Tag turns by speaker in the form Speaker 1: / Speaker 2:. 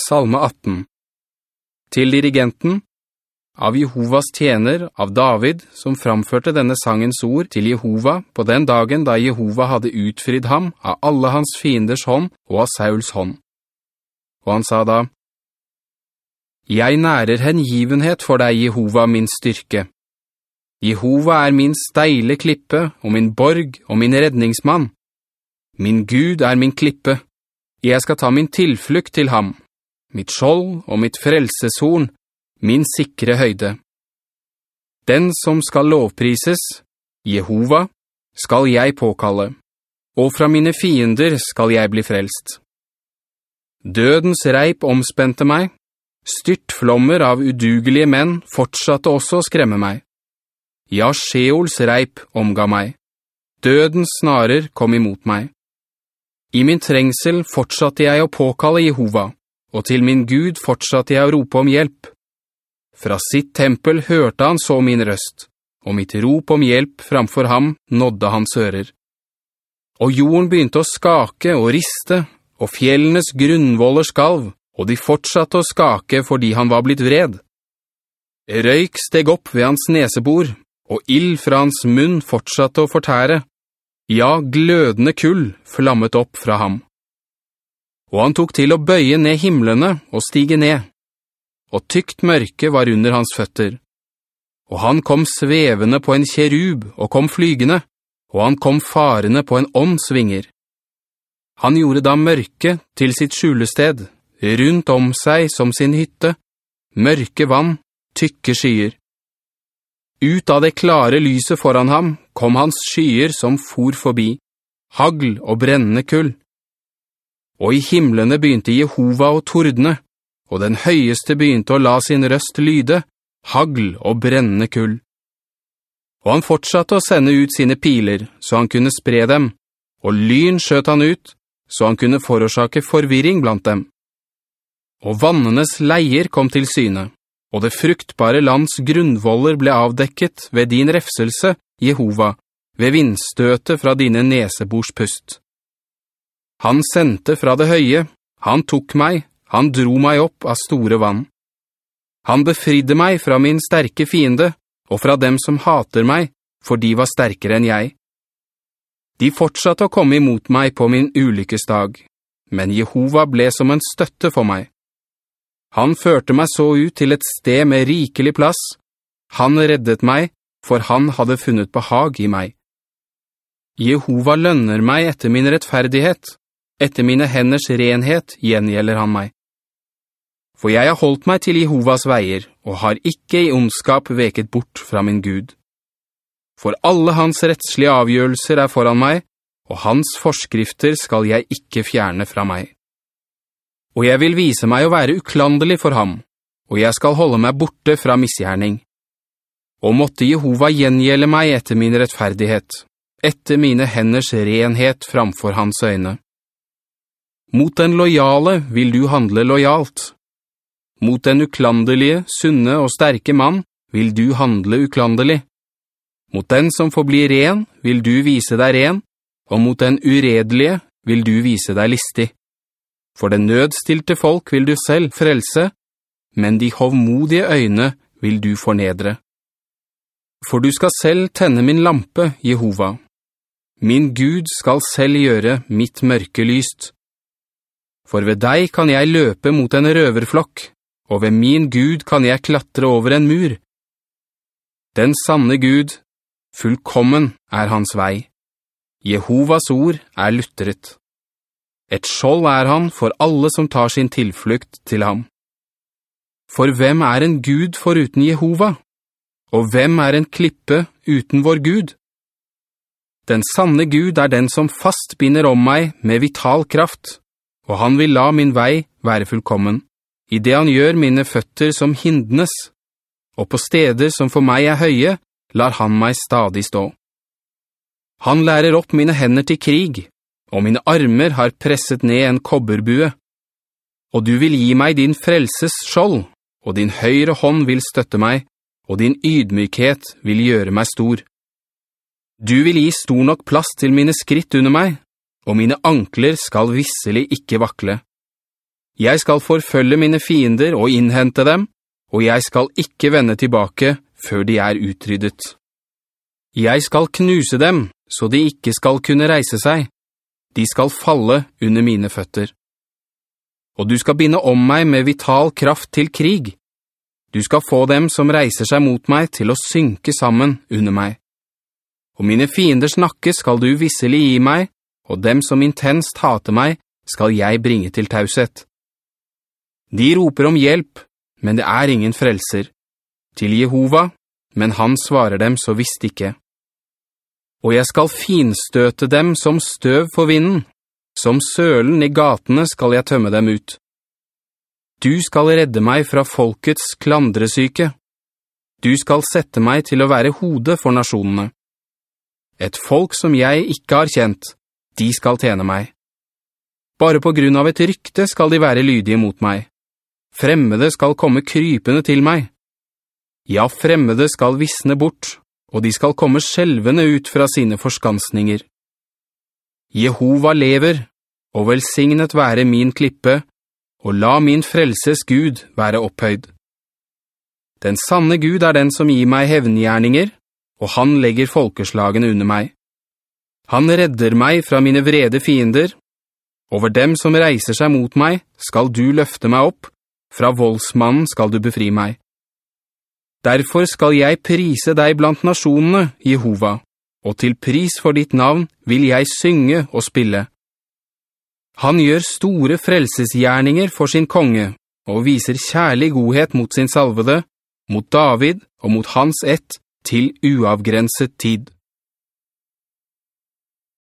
Speaker 1: Salme 18 Til dirigenten, av Jehovas tjener, av David, som framførte denne sangens ord til Jehova på den dagen da Jehova hadde utfridd ham av alle hans fienders hånd og av Sauls hånd. Og han sa da, «Jeg nærer hengivenhet for deg, Jehova, min styrke. Jehova er min steile klippe og min borg og min redningsmann. Min Gud er min klippe. Jeg skal ta min tilflukt til ham, mitt skjold og mitt frelseshorn, min sikre høyde. Den som skal lovprises, Jehova, skal jeg påkalle, og fra mine fiender skal jeg bli frelst. Dødens reip omspente meg, styrtflommer av udugelige menn fortsatte også å skremme meg. Ja, Sjeols reip omga meg. Dødens snarer kom imot meg. I min trengsel fortsatte jeg å påkalle Jehova, og til min Gud fortsatte jeg å rope om hjelp. Fra sitt tempel hørte han så min røst, og mitt rop om hjelp framfor ham nådde hans ører. Og jorden begynte å skake og riste, og fjellenes grunnvoller skalv, og de fortsatte å skake fordi han var blitt vred. Røyk steg opp ved hans nesebor, og ild fra hans munn fortsatte å fortære. Ja, glødende kull flammet opp fra ham. Og han tok til å bøye ned himmelene og stige ned. Og tykt mørke var under hans føtter. Og han kom svevende på en kjerub og kom flygende, og han kom farende på en åndsvinger. Han gjorde da mørke til sitt skjulested, rundt om seg som sin hytte, mørke vann, tykke skyer. Ut av det klare lyset foran ham kom hans skyer som for forbi, hagl og brennende kull. Og i himmelene begynte Jehova å tordne, og den høyeste begynte å la sin røst lyde, hagl og brennende kull. Og han fortsatte å sende ut sine piler, så han kunne spre dem, og lyn skjøt han ut, så han kunne forårsake forvirring blant dem. Og vannenes leier kom til syne, og det fruktbare lands grunnvoller ble avdekket ved din refselse, Jehova, ved vindstøtet fra dine nesebors pust. Han sendte fra det høye, han tok meg, han dro meg opp av store vann. Han befridde meg fra min sterke fiende, og fra dem som hater meg, for de var sterkere enn jeg. De fortsatte å komme imot meg på min ulykkesdag, men Jehova ble som en støtte for meg. Han førte meg så ut til et sted med rikelig plass. Han reddet meg, for han hadde funnet behag i meg. Jehova lønner meg etter min rettferdighet. Etter mine henders renhet gjengjelder han meg. For jeg har holdt meg til Jehovas veier, og har ikke i ondskap veket bort fra min Gud for alle hans rettslige avgjørelser er foran meg, og hans forskrifter skal jeg ikke fjerne fra meg. Og jeg vil vise meg å være uklandelig for ham, og jeg skal holde meg borte fra misgjerning. Og måtte Jehova gjengjelde meg etter min rettferdighet, etter mine henders renhet framfor hans øyne. Mot den lojale vil du handle lojalt. Mot den uklandelige, sunne og sterke mann vil du handle uklandelig. Mot den som får bli ren, vil du vise deg ren, og mot den uredelige vil du vise deg listig. For den nødstilte folk vil du selv frelse, men de hovmodige øyne vil du fornedre. For du skal selv tenne min lampe, Jehova. Min Gud skal selv gjøre mitt mørke lyst. For ved deg kan jeg løpe mot en røverflokk, og ved min Gud kan jeg klatre over en mur. Den sanne Gud, Fullkommen er hans vei. Jehovas ord er luttret. Et skjold er han for alle som tar sin tilflukt til ham. For hvem er en Gud foruten Jehova? Og hvem er en klippe uten vår Gud? Den sanne Gud er den som fast binder om meg med vital kraft, og han vil la min vei være fullkommen, i det han gjør mine føtter som hindnes, og på steder som for meg er høye, lar han meg stadig stå. Han lærer opp mine hender til krig, og mine armer har presset ned en kobberbue. Og du vil gi meg din frelses skjold, og din høyre hånd vil støtte meg, og din ydmykhet vil gjøre meg stor. Du vil gi stor nok plass til mine skritt under meg, og mine ankler skal visselig ikke vakle. Jeg skal forfølge mine fiender og innhente dem, og jeg skal ikke vende tilbake før de er utryddet. Jeg skal knuse dem, så de ikke skal kunne reise seg. De skal falle under mine føtter. Og du skal binde om meg med vital kraft til krig. Du skal få dem som reiser seg mot meg til å synke sammen under meg. Og mine fienders nakke skal du visselig gi meg, og dem som intenst hater meg skal jeg bringe til tauset. De roper om hjelp, men det er ingen frelser. Til Jehova, men han svarer dem så visst ikke. Og jeg skal finstøte dem som støv for vinden. Som sølen i gatene skal jeg tømme dem ut. Du skal redde meg fra folkets klandresyke. Du skal sette meg til å være hode for nasjonene. Et folk som jeg ikke har kjent, de skal tjene meg. Bare på grunn av et rykte skal de være lydige mot meg. Fremmede skal komme krypende til meg. Ja, fremmede skal visne bort, og de skal komme skjelvende ut fra sine forskansninger. Jehova lever, og velsignet være min klippe, og la min frelses Gud være opphøyd. Den sanne Gud er den som gir meg hevngjerninger, og han legger folkeslagene under meg. Han redder meg fra mine vrede fiender. Over dem som reiser seg mot meg skal du løfte meg opp, fra voldsmannen skal du befri meg. Derfor skal jeg prise deg blant nasjonene, Jehova, og til pris for ditt navn vil jeg synge og spille. Han gjør store frelsesgjerninger for sin konge, og viser kjærlig godhet mot sin salvede, mot David og mot hans ett, til uavgrenset tid.